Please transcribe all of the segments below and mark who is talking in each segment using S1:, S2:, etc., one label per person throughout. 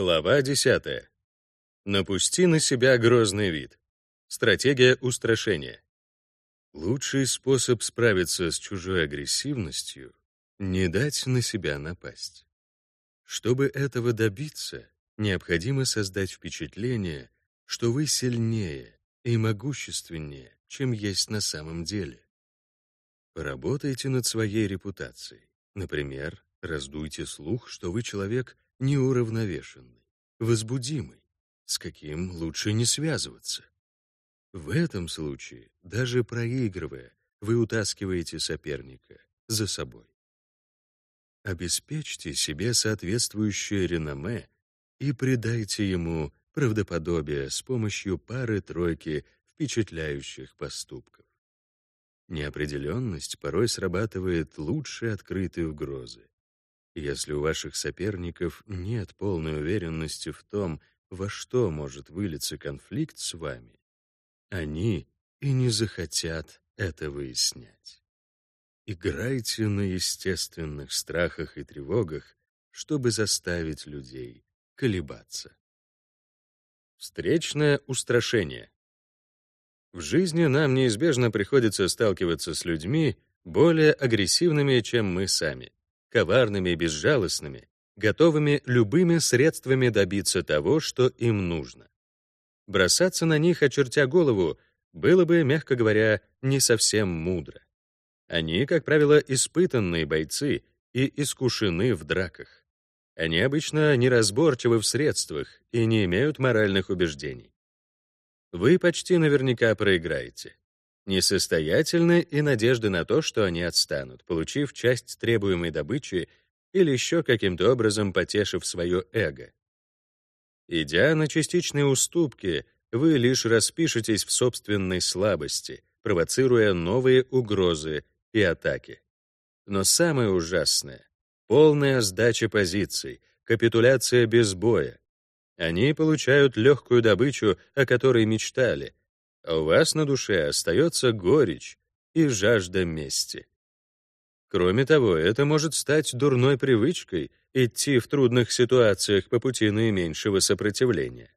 S1: Глава 10. Напусти на себя грозный вид. Стратегия устрашения. Лучший способ справиться с чужой агрессивностью — не дать на себя напасть. Чтобы этого добиться, необходимо создать впечатление, что вы сильнее и могущественнее, чем есть на самом деле. Поработайте над своей репутацией. Например, раздуйте слух, что вы человек неуравновешенный, возбудимый, с каким лучше не связываться. В этом случае, даже проигрывая, вы утаскиваете соперника за собой. Обеспечьте себе соответствующее реноме и придайте ему правдоподобие с помощью пары-тройки впечатляющих поступков. Неопределенность порой срабатывает лучше открытой угрозы. Если у ваших соперников нет полной уверенности в том, во что может вылиться конфликт с вами, они и не захотят это выяснять. Играйте на естественных страхах и тревогах, чтобы заставить людей колебаться. Встречное устрашение. В жизни нам неизбежно приходится сталкиваться с людьми более агрессивными, чем мы сами коварными и безжалостными, готовыми любыми средствами добиться того, что им нужно. Бросаться на них, очертя голову, было бы, мягко говоря, не совсем мудро. Они, как правило, испытанные бойцы и искушены в драках. Они обычно неразборчивы в средствах и не имеют моральных убеждений. Вы почти наверняка проиграете несостоятельны и надежды на то, что они отстанут, получив часть требуемой добычи или еще каким-то образом потешив свое эго. Идя на частичные уступки, вы лишь распишетесь в собственной слабости, провоцируя новые угрозы и атаки. Но самое ужасное — полная сдача позиций, капитуляция без боя. Они получают легкую добычу, о которой мечтали, а у вас на душе остается горечь и жажда мести. Кроме того, это может стать дурной привычкой идти в трудных ситуациях по пути наименьшего сопротивления.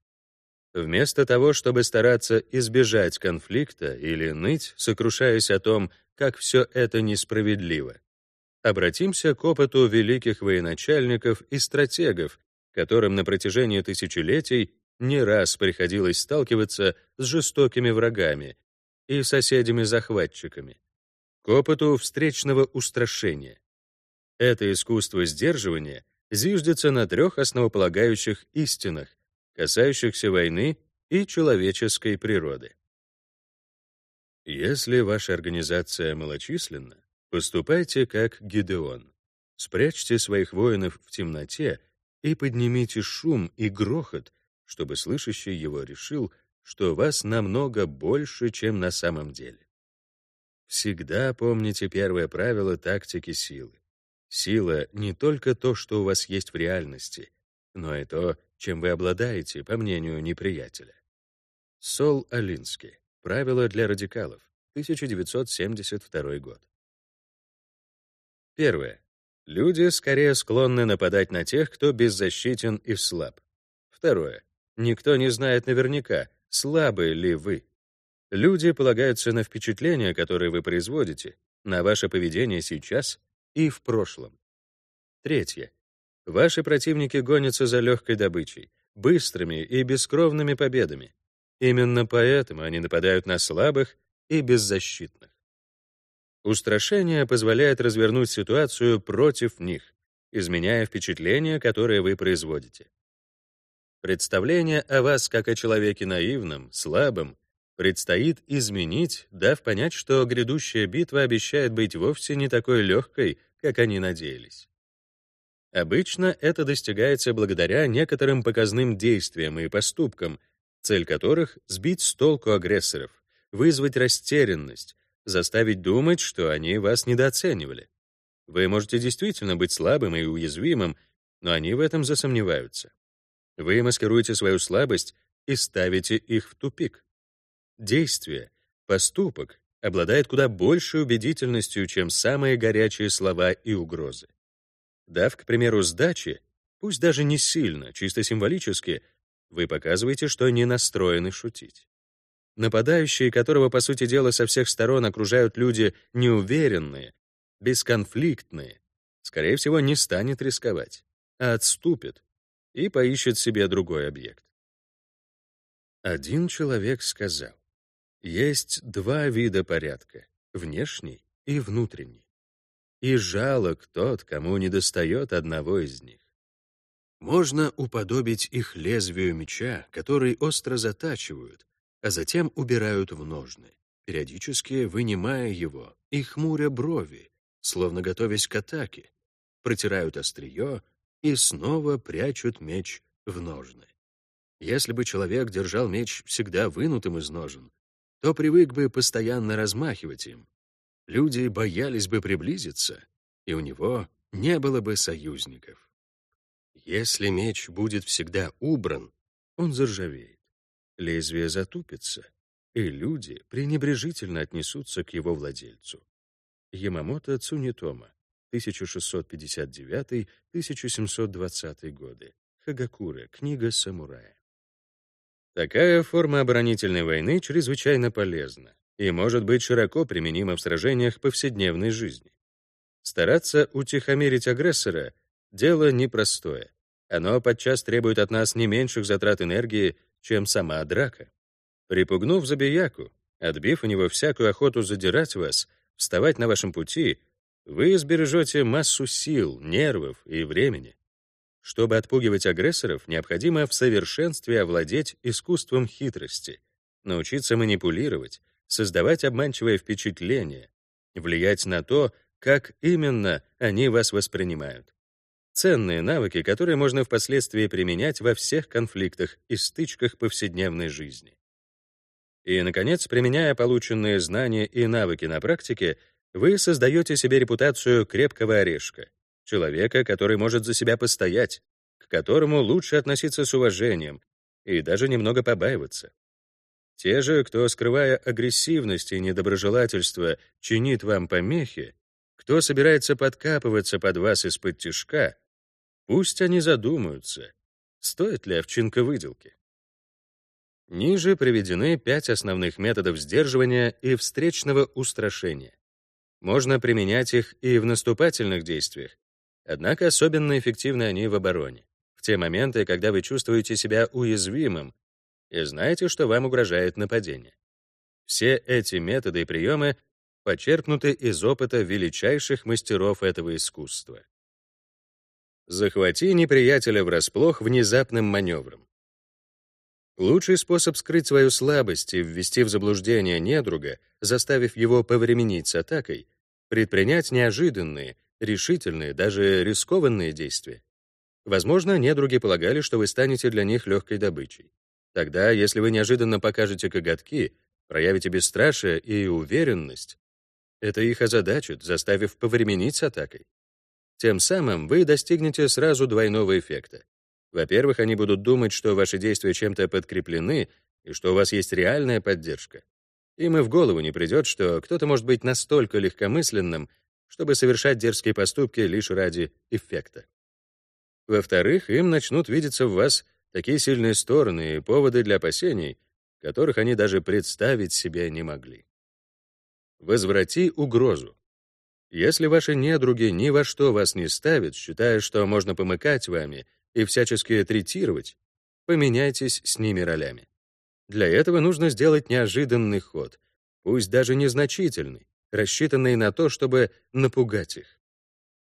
S1: Вместо того, чтобы стараться избежать конфликта или ныть, сокрушаясь о том, как все это несправедливо, обратимся к опыту великих военачальников и стратегов, которым на протяжении тысячелетий не раз приходилось сталкиваться с жестокими врагами и соседями-захватчиками, к опыту встречного устрашения. Это искусство сдерживания зиждется на трех основополагающих истинах, касающихся войны и человеческой природы. Если ваша организация малочисленна, поступайте как Гидеон. Спрячьте своих воинов в темноте и поднимите шум и грохот, чтобы слышащий его решил, что вас намного больше, чем на самом деле. Всегда помните первое правило тактики силы. Сила — не только то, что у вас есть в реальности, но и то, чем вы обладаете, по мнению неприятеля. Сол Алинский. Правила для радикалов. 1972 год. Первое. Люди скорее склонны нападать на тех, кто беззащитен и слаб. Второе. Никто не знает наверняка, слабы ли вы. Люди полагаются на впечатления, которые вы производите, на ваше поведение сейчас и в прошлом. Третье. Ваши противники гонятся за легкой добычей, быстрыми и бескровными победами. Именно поэтому они нападают на слабых и беззащитных. Устрашение позволяет развернуть ситуацию против них, изменяя впечатление, которое вы производите. Представление о вас как о человеке наивном, слабом, предстоит изменить, дав понять, что грядущая битва обещает быть вовсе не такой легкой, как они надеялись. Обычно это достигается благодаря некоторым показным действиям и поступкам, цель которых — сбить с толку агрессоров, вызвать растерянность, заставить думать, что они вас недооценивали. Вы можете действительно быть слабым и уязвимым, но они в этом засомневаются. Вы маскируете свою слабость и ставите их в тупик. Действие, поступок обладает куда большей убедительностью, чем самые горячие слова и угрозы. Дав, к примеру, сдачи, Пусть даже не сильно, чисто символически, вы показываете, что не настроены шутить. Нападающий, которого, по сути дела, со всех сторон окружают люди неуверенные, бесконфликтные, скорее всего, не станет рисковать, а отступит и поищет себе другой объект. Один человек сказал, есть два вида порядка — внешний и внутренний. И жалок тот, кому недостает одного из них. Можно уподобить их лезвию меча, который остро затачивают, а затем убирают в ножны, периодически вынимая его и хмуря брови, словно готовясь к атаке, протирают острие и снова прячут меч в ножны. Если бы человек держал меч всегда вынутым из ножен, то привык бы постоянно размахивать им. Люди боялись бы приблизиться, и у него не было бы союзников. Если меч будет всегда убран, он заржавеет лезвие затупится, и люди пренебрежительно отнесутся к его владельцу. Ямамото Цунитома, 1659-1720 годы. Хагакура, книга самурая. Такая форма оборонительной войны чрезвычайно полезна и может быть широко применима в сражениях повседневной жизни. Стараться утихомирить агрессора — дело непростое. Оно подчас требует от нас не меньших затрат энергии, чем сама драка. Припугнув забияку, отбив у него всякую охоту задирать вас, вставать на вашем пути, вы сбережете массу сил, нервов и времени. Чтобы отпугивать агрессоров, необходимо в совершенстве овладеть искусством хитрости, научиться манипулировать, создавать обманчивое впечатление, влиять на то, как именно они вас воспринимают. Ценные навыки, которые можно впоследствии применять во всех конфликтах и стычках повседневной жизни. И, наконец, применяя полученные знания и навыки на практике, вы создаете себе репутацию крепкого орешка, человека, который может за себя постоять, к которому лучше относиться с уважением и даже немного побаиваться. Те же, кто, скрывая агрессивность и недоброжелательство, чинит вам помехи, кто собирается подкапываться под вас из-под тишка, Пусть они задумаются, стоит ли овчинка выделки. Ниже приведены пять основных методов сдерживания и встречного устрашения. Можно применять их и в наступательных действиях, однако особенно эффективны они в обороне, в те моменты, когда вы чувствуете себя уязвимым и знаете, что вам угрожает нападение. Все эти методы и приемы почерпнуты из опыта величайших мастеров этого искусства. Захвати неприятеля врасплох внезапным маневром. Лучший способ скрыть свою слабость и ввести в заблуждение недруга, заставив его повременить с атакой, предпринять неожиданные, решительные, даже рискованные действия. Возможно, недруги полагали, что вы станете для них легкой добычей. Тогда, если вы неожиданно покажете коготки, проявите бесстрашие и уверенность, это их озадачит, заставив повременить с атакой. Тем самым вы достигнете сразу двойного эффекта. Во-первых, они будут думать, что ваши действия чем-то подкреплены и что у вас есть реальная поддержка. Им и в голову не придет, что кто-то может быть настолько легкомысленным, чтобы совершать дерзкие поступки лишь ради эффекта. Во-вторых, им начнут видеться в вас такие сильные стороны и поводы для опасений, которых они даже представить себе не могли. Возврати угрозу. Если ваши недруги ни во что вас не ставят, считая, что можно помыкать вами и всячески третировать, поменяйтесь с ними ролями. Для этого нужно сделать неожиданный ход, пусть даже незначительный, рассчитанный на то, чтобы напугать их.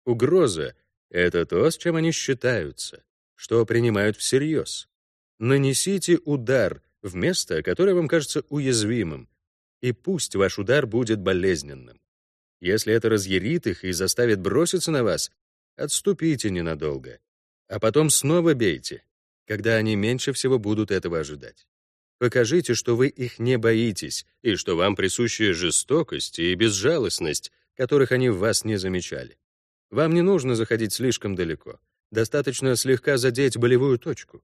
S1: Угроза — это то, с чем они считаются, что принимают всерьез. Нанесите удар в место, которое вам кажется уязвимым, и пусть ваш удар будет болезненным. Если это разъярит их и заставит броситься на вас, отступите ненадолго, а потом снова бейте, когда они меньше всего будут этого ожидать. Покажите, что вы их не боитесь, и что вам присущи жестокость и безжалостность, которых они в вас не замечали. Вам не нужно заходить слишком далеко. Достаточно слегка задеть болевую точку.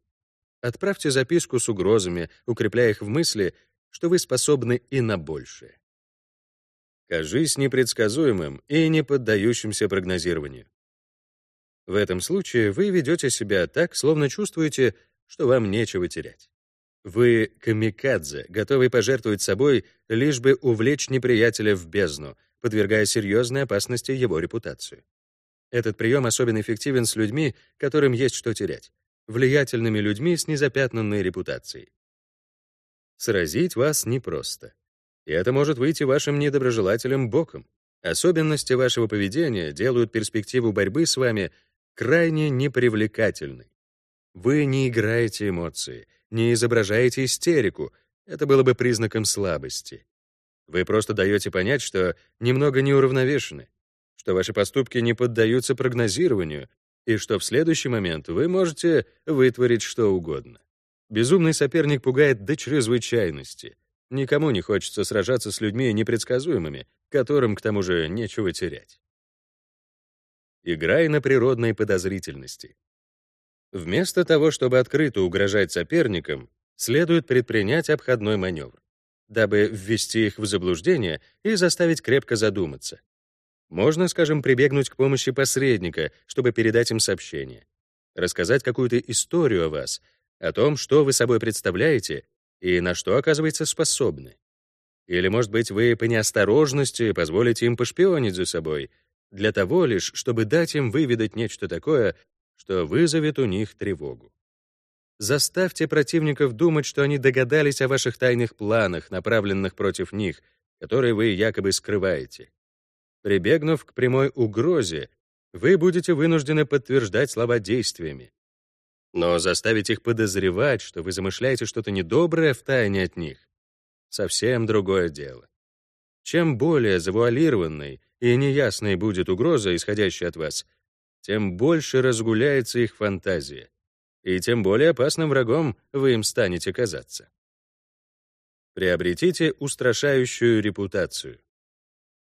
S1: Отправьте записку с угрозами, укрепляя их в мысли, что вы способны и на большее. Кажись непредсказуемым и не поддающимся прогнозированию. В этом случае вы ведете себя так, словно чувствуете, что вам нечего терять. Вы камикадзе, готовый пожертвовать собой, лишь бы увлечь неприятеля в бездну, подвергая серьезной опасности его репутацию. Этот прием особенно эффективен с людьми, которым есть что терять, влиятельными людьми с незапятнанной репутацией. Сразить вас непросто. И это может выйти вашим недоброжелателям боком. Особенности вашего поведения делают перспективу борьбы с вами крайне непривлекательной. Вы не играете эмоции, не изображаете истерику. Это было бы признаком слабости. Вы просто даете понять, что немного неуравновешены, что ваши поступки не поддаются прогнозированию и что в следующий момент вы можете вытворить что угодно. Безумный соперник пугает до чрезвычайности. Никому не хочется сражаться с людьми непредсказуемыми, которым, к тому же, нечего терять. Играй на природной подозрительности. Вместо того, чтобы открыто угрожать соперникам, следует предпринять обходной маневр, дабы ввести их в заблуждение и заставить крепко задуматься. Можно, скажем, прибегнуть к помощи посредника, чтобы передать им сообщение, рассказать какую-то историю о вас, о том, что вы собой представляете и на что, оказывается, способны. Или, может быть, вы по неосторожности позволите им пошпионить за собой, для того лишь, чтобы дать им выведать нечто такое, что вызовет у них тревогу. Заставьте противников думать, что они догадались о ваших тайных планах, направленных против них, которые вы якобы скрываете. Прибегнув к прямой угрозе, вы будете вынуждены подтверждать слова действиями. Но заставить их подозревать, что вы замышляете что-то недоброе в тайне от них, совсем другое дело. Чем более завуалированной и неясной будет угроза, исходящая от вас, тем больше разгуляется их фантазия, и тем более опасным врагом вы им станете казаться. Приобретите устрашающую репутацию.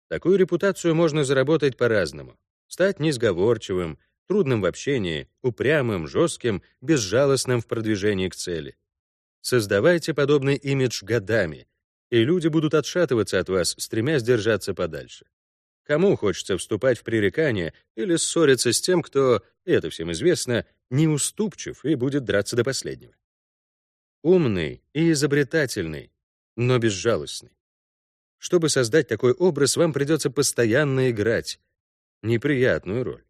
S1: Такую репутацию можно заработать по-разному. Стать несговорчивым, трудным в общении, упрямым, жестким, безжалостным в продвижении к цели. Создавайте подобный имидж годами, и люди будут отшатываться от вас, стремясь держаться подальше. Кому хочется вступать в пререкание или ссориться с тем, кто, это всем известно, неуступчив и будет драться до последнего? Умный и изобретательный, но безжалостный. Чтобы создать такой образ, вам придется постоянно играть неприятную роль.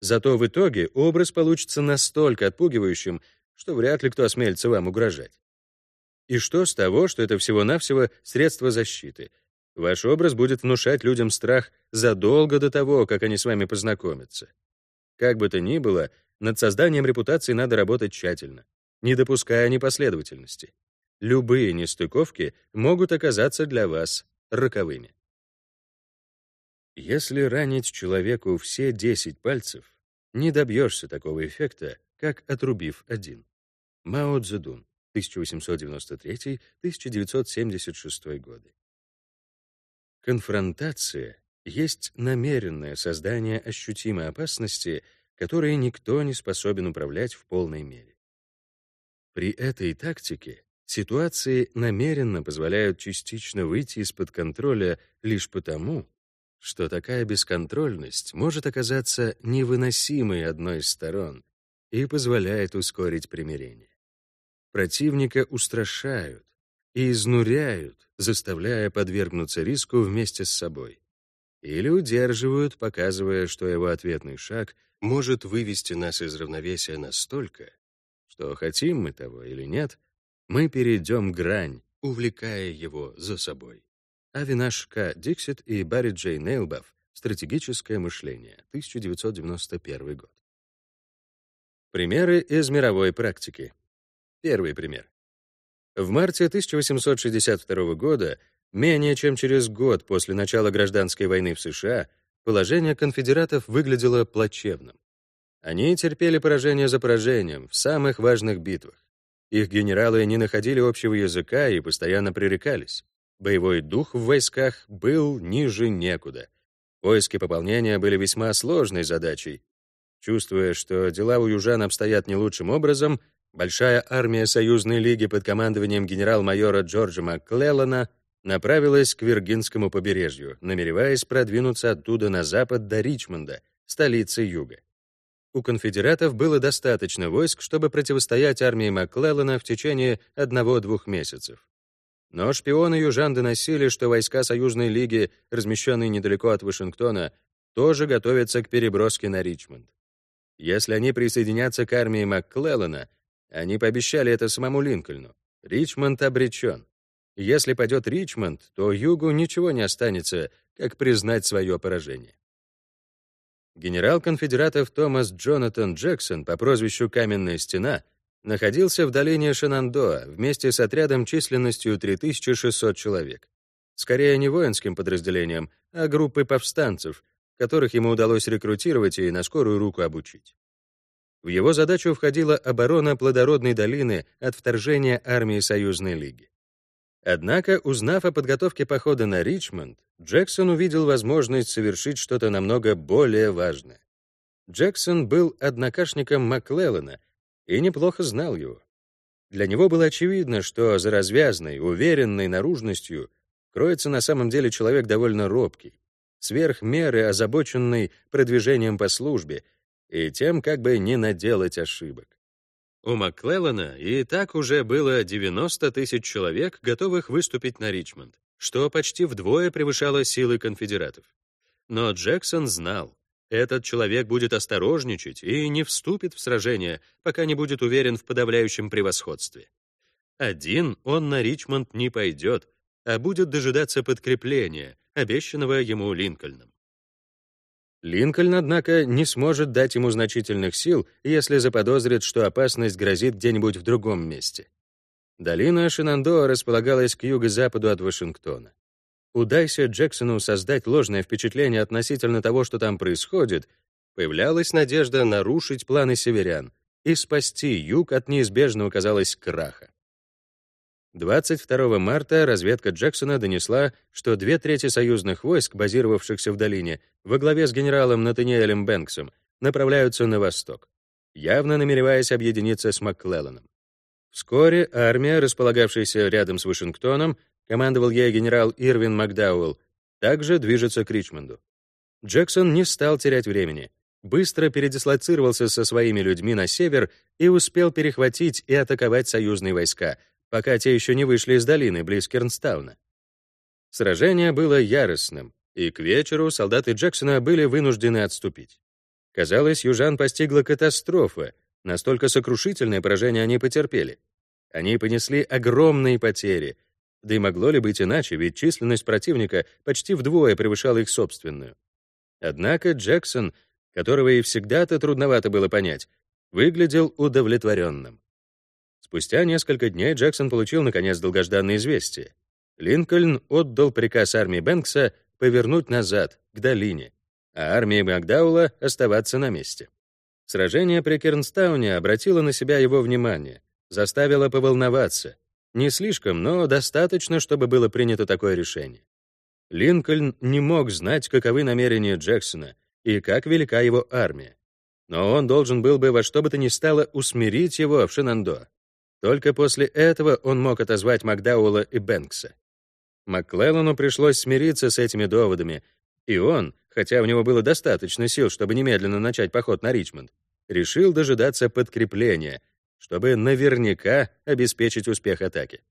S1: Зато в итоге образ получится настолько отпугивающим, что вряд ли кто осмелится вам угрожать. И что с того, что это всего-навсего средство защиты — Ваш образ будет внушать людям страх задолго до того, как они с вами познакомятся. Как бы то ни было, над созданием репутации надо работать тщательно, не допуская непоследовательности. Любые нестыковки могут оказаться для вас роковыми. Если ранить человеку все 10 пальцев, не добьешься такого эффекта, как отрубив один. Мао Цзэдун, 1893-1976 годы. Конфронтация есть намеренное создание ощутимой опасности, которой никто не способен управлять в полной мере. При этой тактике ситуации намеренно позволяют частично выйти из-под контроля лишь потому, что такая бесконтрольность может оказаться невыносимой одной из сторон и позволяет ускорить примирение. Противника устрашают, и изнуряют, заставляя подвергнуться риску вместе с собой. Или удерживают, показывая, что его ответный шаг может вывести нас из равновесия настолько, что хотим мы того или нет, мы перейдем грань, увлекая его за собой. Авинаш К. Диксит и Барри Джей Нейлбаф «Стратегическое мышление», 1991 год. Примеры из мировой практики. Первый пример. В марте 1862 года, менее чем через год после начала гражданской войны в США, положение конфедератов выглядело плачевным. Они терпели поражение за поражением в самых важных битвах. Их генералы не находили общего языка и постоянно пререкались. Боевой дух в войсках был ниже некуда. Поиски пополнения были весьма сложной задачей. Чувствуя, что дела у южан обстоят не лучшим образом, Большая армия Союзной лиги под командованием генерал-майора Джорджа МакКлеллана направилась к Виргинскому побережью, намереваясь продвинуться оттуда на запад до Ричмонда, столицы Юга. у конфедератов было достаточно войск, чтобы противостоять армии Макклеллана в течение одного-двух месяцев. Но шпионы южан доносили, что войска Союзной Лиги, размещенные недалеко от Вашингтона, тоже готовятся к переброске на Ричмонд. Если они присоединятся к армии Макклеллана, они пообещали это самому Линкольну, Ричмонд обречен. Если пойдет Ричмонд, то Югу ничего не останется, как признать свое поражение. Генерал конфедератов Томас Джонатан Джексон по прозвищу «Каменная стена» находился в долине Шенандоа вместе с отрядом численностью 3600 человек. Скорее не воинским подразделением, а группой повстанцев, которых ему удалось рекрутировать и на скорую руку обучить. В его задачу входила оборона плодородной долины от вторжения армии Союзной Лиги. Однако, узнав о подготовке похода на Ричмонд, Джексон увидел возможность совершить что-то намного более важное. Джексон был однокашником Маклеллана и неплохо знал его. Для него было очевидно, что за развязной, уверенной наружностью кроется на самом деле человек довольно робкий, сверх меры озабоченный продвижением по службе и тем, как бы не наделать ошибок. У Макклеллана и так уже было 90 тысяч человек, готовых выступить на Ричмонд, что почти вдвое превышало силы конфедератов. Но Джексон знал, этот человек будет осторожничать и не вступит в сражение, пока не будет уверен в подавляющем превосходстве. Один он на Ричмонд не пойдет, а будет дожидаться подкрепления, обещанного ему Линкольном. Линкольн, однако, не сможет дать ему значительных сил, если заподозрит, что опасность грозит где-нибудь в другом месте. Долина Шинандоа располагалась к юго-западу от Вашингтона. Удайся Джексону создать ложное впечатление относительно того, что там происходит, появлялась надежда нарушить планы северян и спасти юг от неизбежного, казалось, краха. 22 марта разведка Джексона донесла, что две трети союзных войск, базировавшихся в долине, во главе с генералом Натаниэлем Бэнксом, направляются на восток, явно намереваясь объединиться с Макклелланом. Вскоре армия, располагавшаяся рядом с Вашингтоном, командовал ей генерал Ирвин Макдауэлл, также движется к Ричмонду. Джексон не стал терять времени, быстро передислоцировался со своими людьми на север и успел перехватить и атаковать союзные войска — пока те еще не вышли из долины близ Кернстауна. Сражение было яростным, и к вечеру солдаты Джексона были вынуждены отступить. Казалось, южан постигла катастрофа, настолько сокрушительное поражение они потерпели. Они понесли огромные потери, да и могло ли быть иначе, ведь численность противника почти вдвое превышала их собственную. Однако Джексон, которого и всегда-то трудновато было понять, выглядел удовлетворенным. Спустя несколько дней Джексон получил, наконец, долгожданное известие. Линкольн отдал приказ армии Бэнкса повернуть назад, к долине, а армии Макдаула оставаться на месте. Сражение при Кернстауне обратило на себя его внимание, заставило поволноваться. Не слишком, но достаточно, чтобы было принято такое решение. Линкольн не мог знать, каковы намерения Джексона и как велика его армия. Но он должен был бы во что бы то ни стало усмирить его в Шинандо. Только после этого он мог отозвать Макдауэлла и Бэнкса. Макклеллану пришлось смириться с этими доводами, и он, хотя у него было достаточно сил, чтобы немедленно начать поход на Ричмонд, решил дожидаться подкрепления, чтобы наверняка обеспечить успех атаки.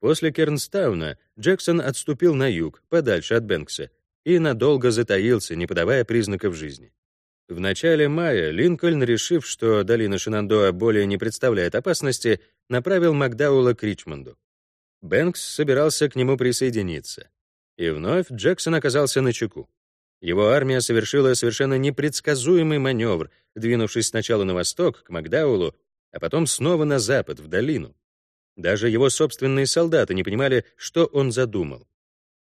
S1: После Кернстауна Джексон отступил на юг, подальше от Бэнкса, и надолго затаился, не подавая признаков жизни. В начале мая Линкольн, решив, что долина Шинандоа более не представляет опасности, направил Макдауэлла к Ричмонду. Бэнкс собирался к нему присоединиться. И вновь Джексон оказался на чеку. Его армия совершила совершенно непредсказуемый маневр, двинувшись сначала на восток, к Макдауэллу, а потом снова на запад, в долину. Даже его собственные солдаты не понимали, что он задумал.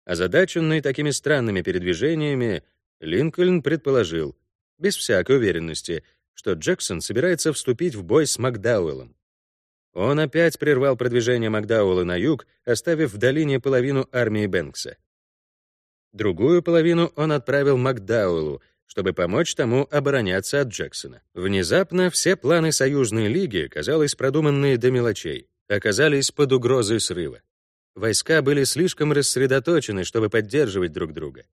S1: Озадаченный такими странными передвижениями, Линкольн предположил — без всякой уверенности, что Джексон собирается вступить в бой с Макдауэллом. Он опять прервал продвижение Макдауэлла на юг, оставив в долине половину армии Бэнкса. Другую половину он отправил Макдауэллу, чтобы помочь тому обороняться от Джексона. Внезапно все планы союзной лиги, казалось, продуманные до мелочей, оказались под угрозой срыва. Войска были слишком рассредоточены, чтобы поддерживать друг друга.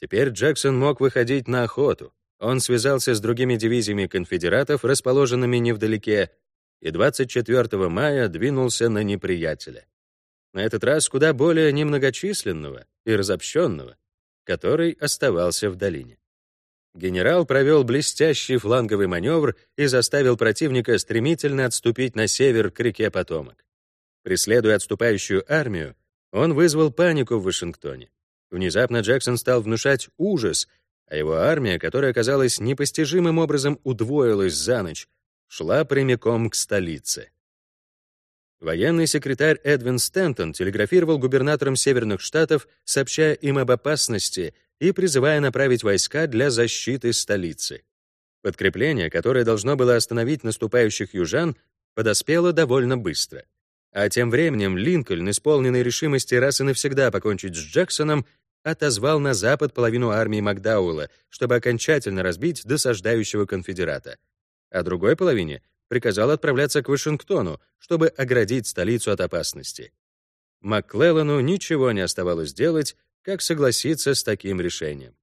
S1: Теперь Джексон мог выходить на охоту, Он связался с другими дивизиями конфедератов, расположенными невдалеке, и 24 мая двинулся на неприятеля. На этот раз куда более немногочисленного и разобщенного, который оставался в долине. Генерал провел блестящий фланговый маневр и заставил противника стремительно отступить на север к реке Потомок. Преследуя отступающую армию, он вызвал панику в Вашингтоне. Внезапно Джексон стал внушать ужас, а его армия, которая, казалось, непостижимым образом удвоилась за ночь, шла прямиком к столице. Военный секретарь Эдвин Стентон телеграфировал губернаторам Северных Штатов, сообщая им об опасности и призывая направить войска для защиты столицы. Подкрепление, которое должно было остановить наступающих южан, подоспело довольно быстро. А тем временем Линкольн, исполненный решимости раз и навсегда покончить с Джексоном, отозвал на запад половину армии Макдауэлла, чтобы окончательно разбить досаждающего конфедерата. А другой половине приказал отправляться к Вашингтону, чтобы оградить столицу от опасности. Макклеллану ничего не оставалось делать, как согласиться с таким решением.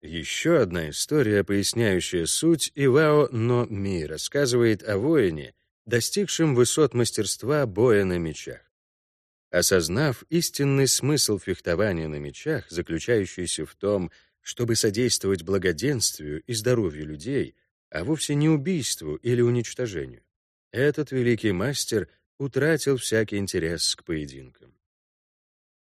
S1: Еще одна история, поясняющая суть Ивао Но Ми, рассказывает о воине, достигшем высот мастерства боя на мечах. Осознав истинный смысл фехтования на мечах, заключающийся в том, чтобы содействовать благоденствию и здоровью людей, а вовсе не убийству или уничтожению, этот великий мастер утратил всякий интерес к поединкам.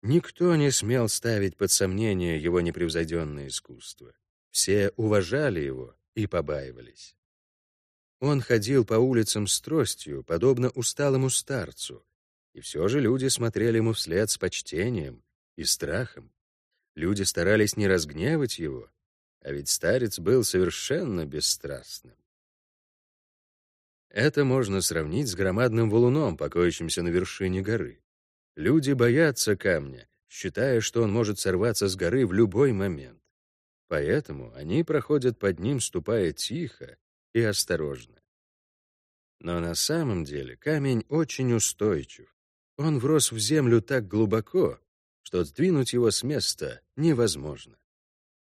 S1: Никто не смел ставить под сомнение его непревзойденное искусство. Все уважали его и побаивались. Он ходил по улицам с тростью, подобно усталому старцу, и все же люди смотрели ему вслед с почтением и страхом. Люди старались не разгневать его, а ведь старец был совершенно бесстрастным. Это можно сравнить с громадным валуном, покоящимся на вершине горы. Люди боятся камня, считая, что он может сорваться с горы в любой момент. Поэтому они проходят под ним, ступая тихо и осторожно. Но на самом деле камень очень устойчив. Он врос в землю так глубоко, что сдвинуть его с места невозможно.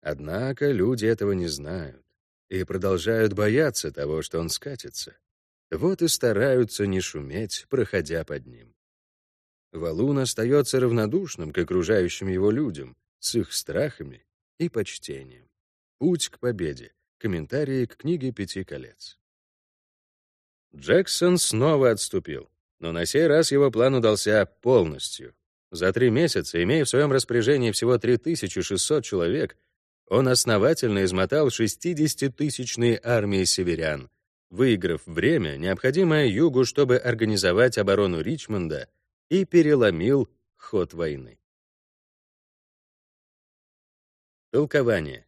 S1: Однако люди этого не знают и продолжают бояться того, что он скатится. Вот и стараются не шуметь, проходя под ним. Валун остается равнодушным к окружающим его людям, с их страхами и почтением. Путь к победе. Комментарии к книге «Пяти колец». Джексон снова отступил, но на сей раз его план удался полностью. За три месяца, имея в своем распоряжении всего 3600 человек, он основательно измотал 60-тысячные армии северян, выиграв время, необходимое Югу, чтобы организовать оборону Ричмонда и переломил ход войны. Толкование.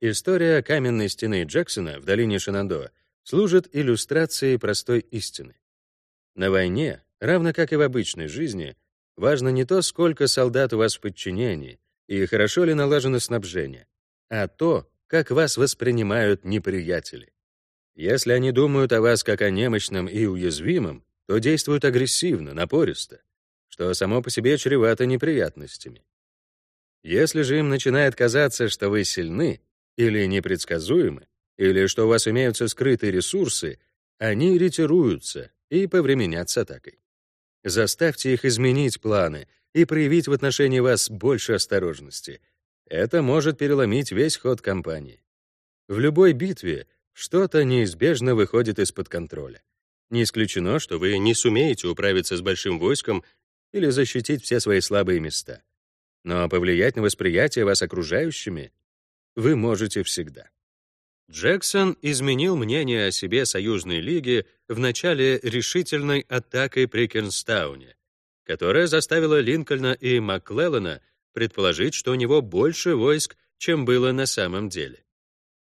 S1: История каменной стены Джексона в долине Шинандоа служит иллюстрацией простой истины. На войне, равно как и в обычной жизни, важно не то, сколько солдат у вас в подчинении и хорошо ли налажено снабжение, а то, как вас воспринимают неприятели. Если они думают о вас как о немощном и уязвимом, то действуют агрессивно, напористо, что само по себе чревато неприятностями. Если же им начинает казаться, что вы сильны или непредсказуемы, или что у вас имеются скрытые ресурсы, они ретируются и повременят с атакой. Заставьте их изменить планы и проявить в отношении вас больше осторожности. Это может переломить весь ход кампании. В любой битве что-то неизбежно выходит из-под контроля. Не исключено, что вы не сумеете управиться с большим войском или защитить все свои слабые места. Но повлиять на восприятие вас окружающими вы можете всегда. Джексон изменил мнение о себе союзной лиги в начале решительной атакой при Кернстауне, которая заставила Линкольна и Макклеллана предположить, что у него больше войск, чем было на самом деле.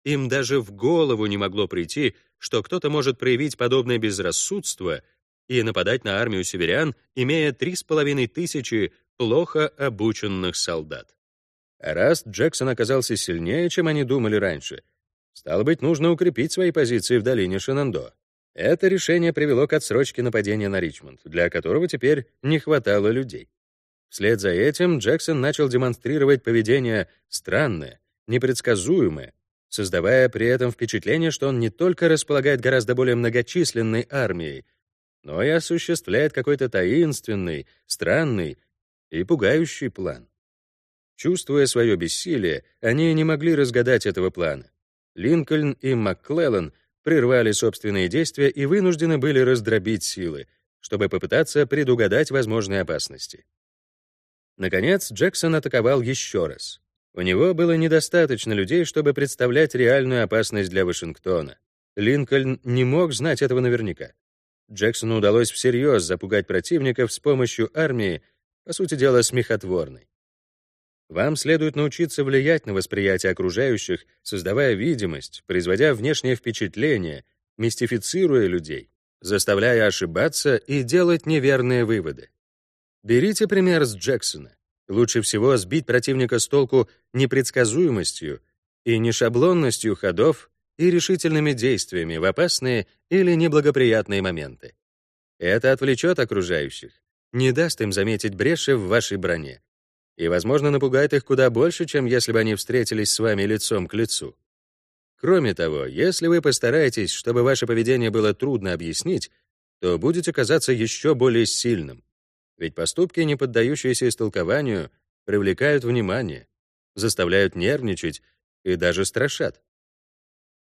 S1: Им даже в голову не могло прийти, что кто-то может проявить подобное безрассудство и нападать на армию северян, имея три с половиной тысячи плохо обученных солдат. А раз Джексон оказался сильнее, чем они думали раньше, стало быть, нужно укрепить свои позиции в долине Шенандо. Это решение привело к отсрочке нападения на Ричмонд, для которого теперь не хватало людей. Вслед за этим Джексон начал демонстрировать поведение странное, непредсказуемое, создавая при этом впечатление, что он не только располагает гораздо более многочисленной армией, но и осуществляет какой-то таинственный, странный и пугающий план. Чувствуя свое бессилие, они не могли разгадать этого плана. Линкольн и МакКлеллан прервали собственные действия и вынуждены были раздробить силы, чтобы попытаться предугадать возможные опасности. Наконец, Джексон атаковал еще раз. У него было недостаточно людей, чтобы представлять реальную опасность для Вашингтона. Линкольн не мог знать этого наверняка. Джексону удалось всерьез запугать противников с помощью армии, по сути дела, смехотворной. Вам следует научиться влиять на восприятие окружающих, создавая видимость, производя внешнее впечатление, мистифицируя людей, заставляя ошибаться и делать неверные выводы. Берите пример с Джексона. Лучше всего сбить противника с толку непредсказуемостью и нешаблонностью ходов и решительными действиями в опасные или неблагоприятные моменты. Это отвлечет окружающих, не даст им заметить бреши в вашей броне и, возможно, напугает их куда больше, чем если бы они встретились с вами лицом к лицу. Кроме того, если вы постараетесь, чтобы ваше поведение было трудно объяснить, то будете казаться еще более сильным. Ведь поступки, не поддающиеся истолкованию, привлекают внимание, заставляют нервничать и даже страшат.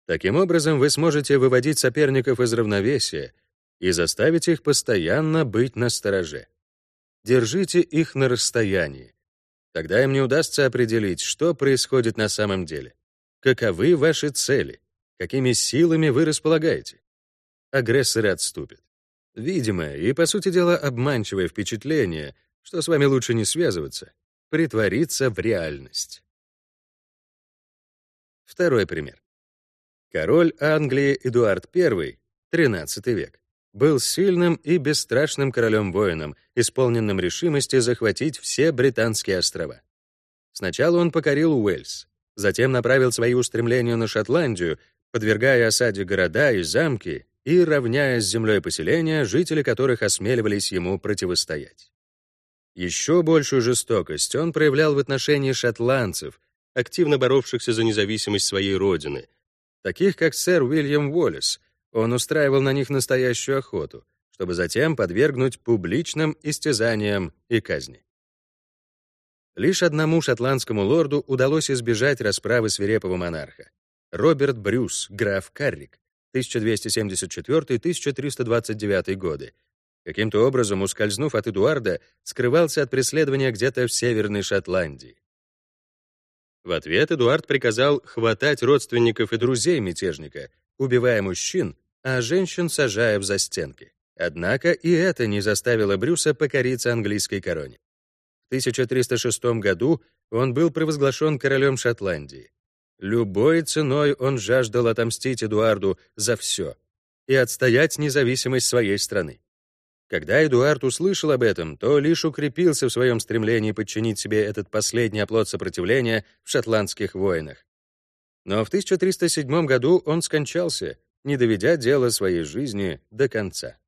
S1: Таким образом, вы сможете выводить соперников из равновесия и заставить их постоянно быть на стороже. Держите их на расстоянии. Тогда им не удастся определить, что происходит на самом деле. Каковы ваши цели? Какими силами вы располагаете? Агрессоры отступят. Видимое и, по сути дела, обманчивое впечатление, что с вами лучше не связываться, притворится в реальность. Второй пример. Король Англии Эдуард I, XIII век, был сильным и бесстрашным королем-воином, исполненным решимости захватить все британские острова. Сначала он покорил Уэльс, затем направил свои устремления на Шотландию, подвергая осаде города и замки и равняя с землей поселения, жители которых осмеливались ему противостоять. Еще большую жестокость он проявлял в отношении шотландцев, активно боровшихся за независимость своей родины, таких как сэр Уильям Уоллес. Он устраивал на них настоящую охоту, чтобы затем подвергнуть публичным истязаниям и казни. Лишь одному шотландскому лорду удалось избежать расправы свирепого монарха. Роберт Брюс, граф Каррик, 1274-1329 годы, каким-то образом, ускользнув от Эдуарда, скрывался от преследования где-то в Северной Шотландии. В ответ Эдуард приказал хватать родственников и друзей мятежника, убивая мужчин, а женщин сажая в застенки. Однако и это не заставило Брюса покориться английской короне. В 1306 году он был провозглашен королем Шотландии. Любой ценой он жаждал отомстить Эдуарду за все и отстоять независимость своей страны. Когда Эдуард услышал об этом, то лишь укрепился в своем стремлении подчинить себе этот последний оплот сопротивления в шотландских войнах. Но в 1307 году он скончался, не доведя дело своей жизни до конца.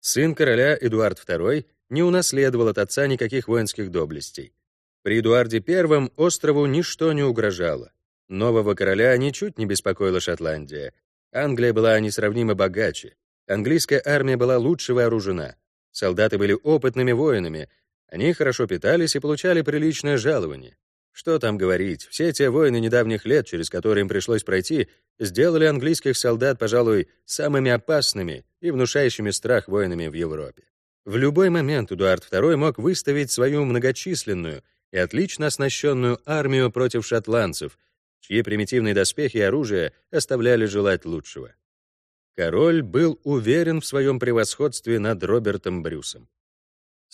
S1: Сын короля Эдуард II не унаследовал от отца никаких воинских доблестей. При Эдуарде I острову ничто не угрожало. Нового короля ничуть не беспокоила Шотландия. Англия была несравнимо богаче, Английская армия была лучше вооружена. Солдаты были опытными воинами. Они хорошо питались и получали приличное жалование. Что там говорить, все те войны недавних лет, через которые им пришлось пройти, сделали английских солдат, пожалуй, самыми опасными и внушающими страх воинами в Европе. В любой момент Эдуард II мог выставить свою многочисленную и отлично оснащенную армию против шотландцев, чьи примитивные доспехи и оружие оставляли желать лучшего. Король был уверен в своем превосходстве над Робертом Брюсом.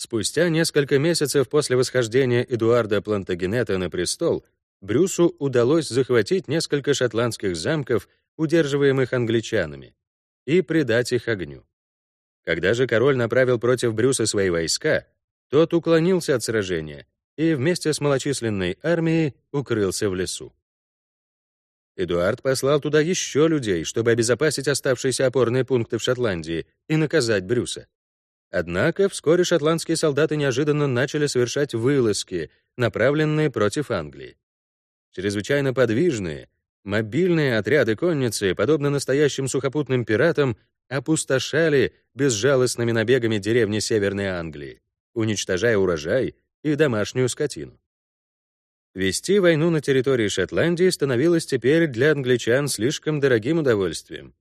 S1: Спустя несколько месяцев после восхождения Эдуарда Плантагенета на престол, Брюсу удалось захватить несколько шотландских замков, удерживаемых англичанами, и предать их огню. Когда же король направил против Брюса свои войска, тот уклонился от сражения и вместе с малочисленной армией укрылся в лесу. Эдуард послал туда еще людей, чтобы обезопасить оставшиеся опорные пункты в Шотландии и наказать Брюса. Однако вскоре шотландские солдаты неожиданно начали совершать вылазки, направленные против Англии. Чрезвычайно подвижные, Мобильные отряды конницы, подобно настоящим сухопутным пиратам, опустошали безжалостными набегами деревни Северной Англии, уничтожая урожай и домашнюю скотину. Вести войну на территории Шотландии становилось теперь для англичан слишком дорогим удовольствием,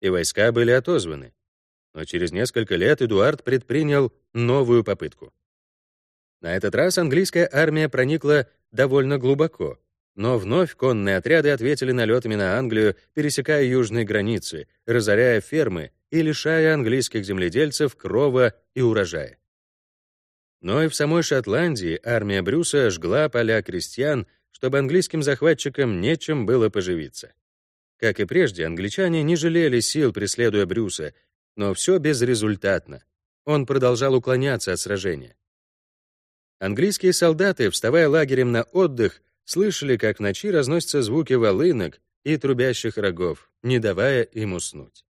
S1: и войска были отозваны. Но через несколько лет Эдуард предпринял новую попытку. На этот раз английская армия проникла довольно глубоко, но вновь конные отряды ответили налетами на Англию, пересекая южные границы, разоряя фермы и лишая английских земледельцев крова и урожая. Но и в самой Шотландии армия Брюса жгла поля крестьян, чтобы английским захватчикам нечем было поживиться. Как и прежде, англичане не жалели сил, преследуя Брюса, но все безрезультатно. Он продолжал уклоняться от сражения. Английские солдаты, вставая лагерем на отдых, слышали, как в ночи разносятся звуки волынок и трубящих рогов, не давая им уснуть.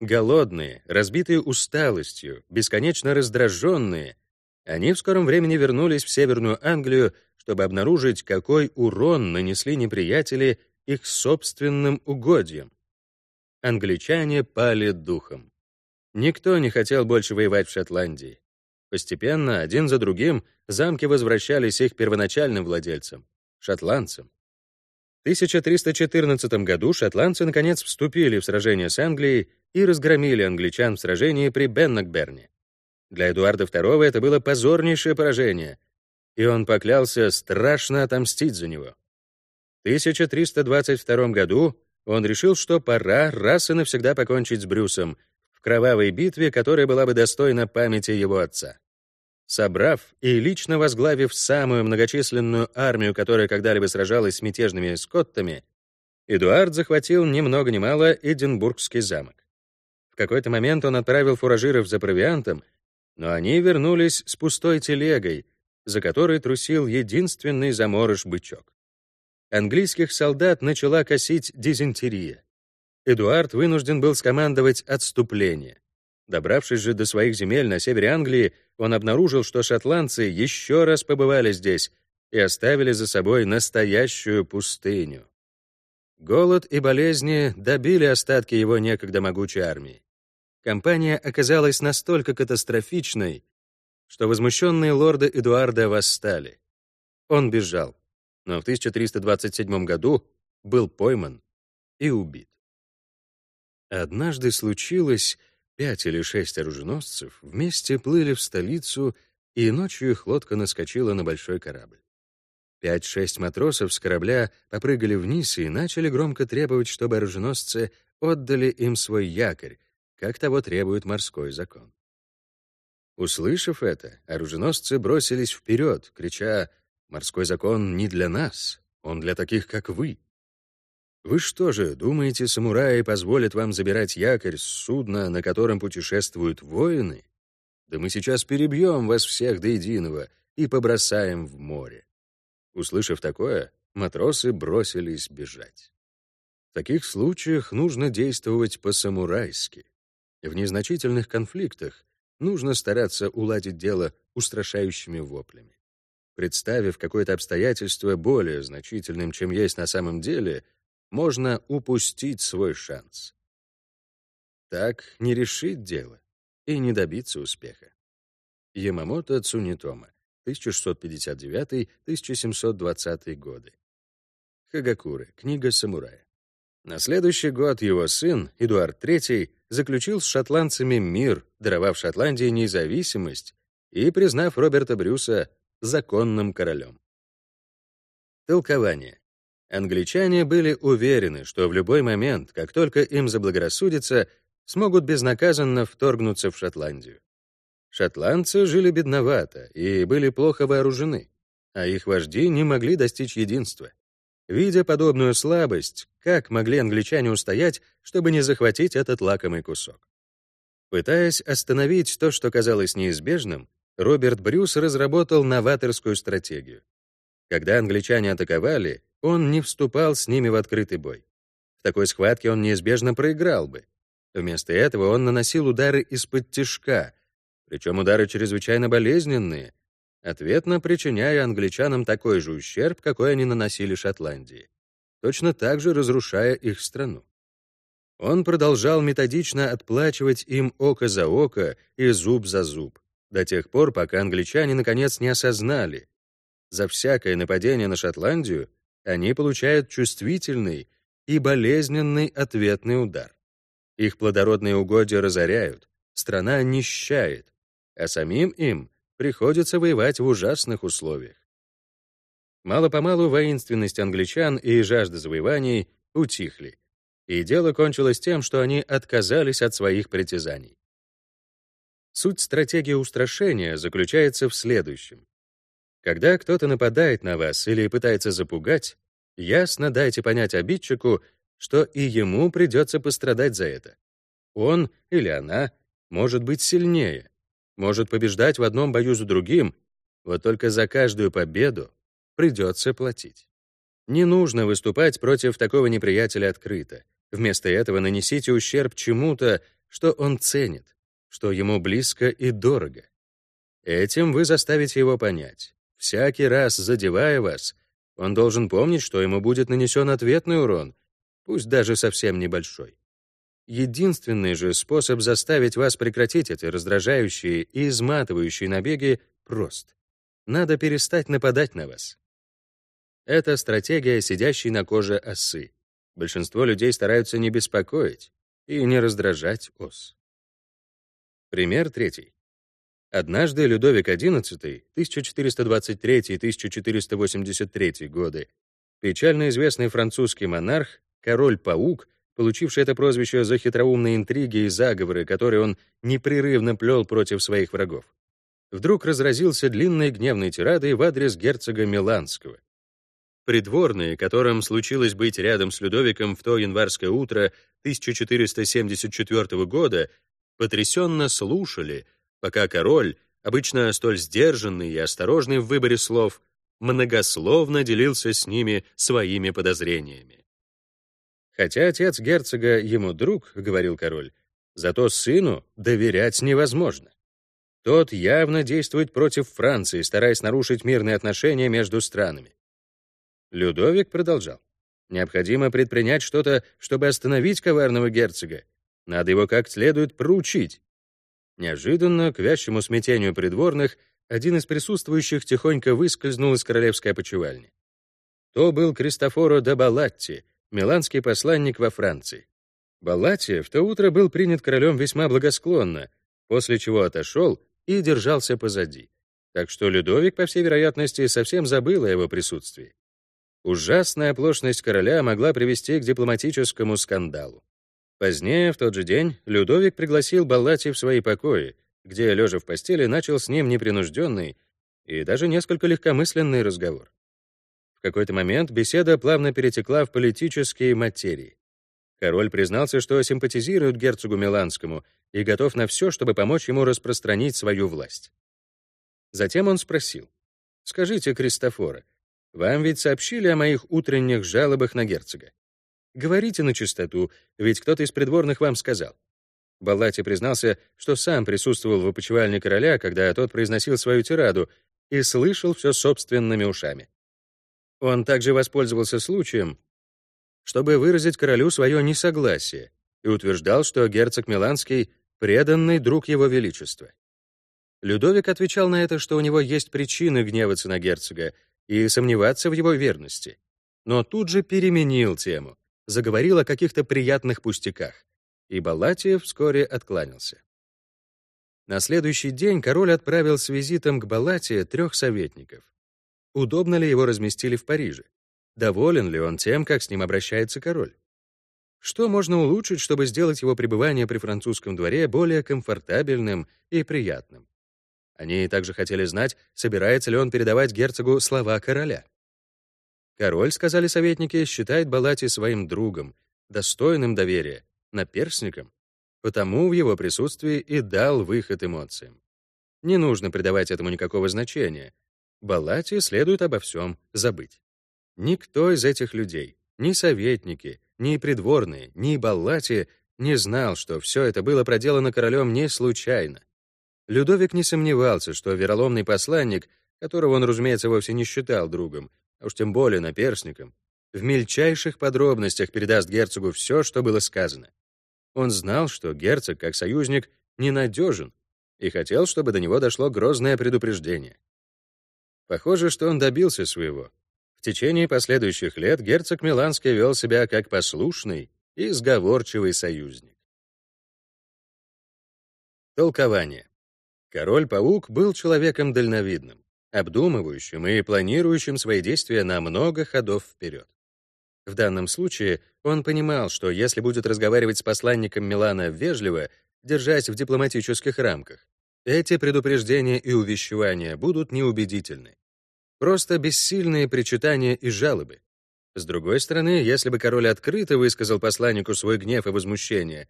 S1: Голодные, разбитые усталостью, бесконечно раздраженные, они в скором времени вернулись в Северную Англию, чтобы обнаружить, какой урон нанесли неприятели их собственным угодьям. Англичане пали духом. Никто не хотел больше воевать в Шотландии. Постепенно, один за другим, замки возвращались их первоначальным владельцам — шотландцам. В 1314 году шотландцы наконец вступили в сражение с Англией и разгромили англичан в сражении при Беннокберне. Для Эдуарда II это было позорнейшее поражение, и он поклялся страшно отомстить за него. В 1322 году он решил, что пора раз и навсегда покончить с Брюсом, кровавой битве, которая была бы достойна памяти его отца. Собрав и лично возглавив самую многочисленную армию, которая когда-либо сражалась с мятежными скоттами, Эдуард захватил ни много ни мало Эдинбургский замок. В какой-то момент он отправил фуражиров за провиантом, но они вернулись с пустой телегой, за которой трусил единственный заморыш-бычок. Английских солдат начала косить дизентерия. Эдуард вынужден был скомандовать отступление. Добравшись же до своих земель на севере Англии, он обнаружил, что шотландцы еще раз побывали здесь и оставили за собой настоящую пустыню. Голод и болезни добили остатки его некогда могучей армии. Кампания оказалась настолько катастрофичной, что возмущенные лорды Эдуарда восстали. Он бежал, но в 1327 году был пойман и убит. Однажды случилось, пять или шесть оруженосцев вместе плыли в столицу, и ночью их лодка наскочила на большой корабль. Пять-шесть матросов с корабля попрыгали вниз и начали громко требовать, чтобы оруженосцы отдали им свой якорь, как того требует морской закон. Услышав это, оруженосцы бросились вперед, крича «Морской закон не для нас, он для таких, как вы». Вы что же, думаете, самураи позволят вам забирать якорь с судна, на котором путешествуют воины? Да мы сейчас перебьем вас всех до единого и побросаем в море. Услышав такое, матросы бросились бежать. В таких случаях нужно действовать по-самурайски. В незначительных конфликтах нужно стараться уладить дело устрашающими воплями. Представив какое-то обстоятельство более значительным, чем есть на самом деле — можно упустить свой шанс. Так не решить дело и не добиться успеха. Ямамото Цунитома, 1659-1720 годы. Хагакуры, книга самурая. На следующий год его сын, Эдуард III, заключил с шотландцами мир, даровав Шотландии независимость и признав Роберта Брюса законным королем. Толкование. Англичане были уверены, что в любой момент, как только им заблагорассудится, смогут безнаказанно вторгнуться в Шотландию. Шотландцы жили бедновато и были плохо вооружены, а их вожди не могли достичь единства. Видя подобную слабость, как могли англичане устоять, чтобы не захватить этот лакомый кусок? Пытаясь остановить то, что казалось неизбежным, Роберт Брюс разработал новаторскую стратегию. Когда англичане атаковали, он не вступал с ними в открытый бой. В такой схватке он неизбежно проиграл бы. Вместо этого он наносил удары из-под тишка, причем удары чрезвычайно болезненные, ответно причиняя англичанам такой же ущерб, какой они наносили Шотландии. точно так же разрушая их страну. Он продолжал методично отплачивать им око за око и зуб за зуб, до тех пор, пока англичане наконец не осознали. За всякое нападение на Шотландию они получают чувствительный и болезненный ответный удар. Их плодородные угодья разоряют, страна нищает, а самим им приходится воевать в ужасных условиях. Мало-помалу воинственность англичан и жажда завоеваний утихли, и дело кончилось тем, что они отказались от своих притязаний. Суть стратегии устрашения заключается в следующем. Когда кто-то нападает на вас или пытается запугать, ясно дайте понять обидчику, что и ему придется пострадать за это. Он или она может быть сильнее, может побеждать в одном бою за другим, вот только за каждую победу придется платить. Не нужно выступать против такого неприятеля открыто. Вместо этого нанесите ущерб чему-то, что он ценит, что ему близко и дорого. Этим вы заставите его понять. Всякий раз задевая вас, он должен помнить, что ему будет нанесен ответный урон, пусть даже совсем небольшой. Единственный же способ заставить вас прекратить эти раздражающие и изматывающие набеги прост. Надо перестать нападать на вас. Это стратегия сидящей на коже осы. Большинство людей стараются не беспокоить и не раздражать ос. Пример третий. Однажды Людовик XI, 1423-1483 годы, печально известный французский монарх, король-паук, получивший это прозвище за хитроумные интриги и заговоры, которые он непрерывно плел против своих врагов, вдруг разразился длинной гневной тирадой в адрес герцога Миланского. Придворные, которым случилось быть рядом с Людовиком в то январское утро 1474 года, потрясенно слушали, пока король, обычно столь сдержанный и осторожный в выборе слов, многословно делился с ними своими подозрениями. Хотя отец герцога ему друг, говорил король, зато сыну доверять невозможно. Тот явно действует против Франции, стараясь нарушить мирные отношения между странами. Людовик продолжал. Необходимо предпринять что-то, чтобы остановить коварного герцога. Надо его как следует проучить. Неожиданно, к вящему смятению придворных, один из присутствующих тихонько выскользнул из королевской опочивальни. То был Кристофоро де Балатти, миланский посланник во Франции. Балатти в то утро был принят королем весьма благосклонно, после чего отошел и держался позади. Так что Людовик, по всей вероятности, совсем забыл о его присутствии. Ужасная оплошность короля могла привести к дипломатическому скандалу. Позднее, в тот же день, Людовик пригласил Баллати в свои покои, где, лежа в постели, начал с ним непринужденный и даже несколько легкомысленный разговор. В какой-то момент беседа плавно перетекла в политические материи. Король признался, что симпатизирует герцогу Миланскому и готов на все, чтобы помочь ему распространить свою власть. Затем он спросил, «Скажите, Кристофора, вам ведь сообщили о моих утренних жалобах на герцога? Говорите на чистоту, ведь кто-то из придворных вам сказал. Баллати признался, что сам присутствовал в опочивальне короля, когда тот произносил свою тираду, и слышал все собственными ушами. Он также воспользовался случаем, чтобы выразить королю свое несогласие, и утверждал, что герцог Миланский — преданный друг его величества. Людовик отвечал на это, что у него есть причины гневаться на герцога и сомневаться в его верности. Но тут же переменил тему, заговорил о каких-то приятных пустяках, и Балатиев вскоре откланялся. На следующий день король отправил с визитом к Балатии трех советников. Удобно ли его разместили в Париже? Доволен ли он тем, как с ним обращается король? Что можно улучшить, чтобы сделать его пребывание при французском дворе более комфортабельным и приятным? Они также хотели знать, собирается ли он передавать герцогу слова короля. Король, сказали советники, считает Балати своим другом, достойным доверия, наперсником, потому в его присутствии и дал выход эмоциям. Не нужно придавать этому никакого значения. Балати следует обо всем забыть. Никто из этих людей, ни советники, ни придворные, ни Балати, не знал, что все это было проделано королем не случайно. Людовик не сомневался, что вероломный посланник, которого он, разумеется, вовсе не считал другом, а уж тем более наперсником, в мельчайших подробностях передаст герцогу все, что было сказано. Он знал, что герцог, как союзник, ненадежен, и хотел, чтобы до него дошло грозное предупреждение. Похоже, что он добился своего. В течение последующих лет герцог Миланский вел себя как послушный и сговорчивый союзник. Толкование. Король-паук был человеком дальновидным, обдумывающим и планирующим свои действия на много ходов вперед. В данном случае он понимал, что если будет разговаривать с посланником Милана вежливо, держась в дипломатических рамках, эти предупреждения и увещевания будут неубедительны. Просто бессильные причитания и жалобы. С другой стороны, если бы король открыто высказал посланнику свой гнев и возмущение,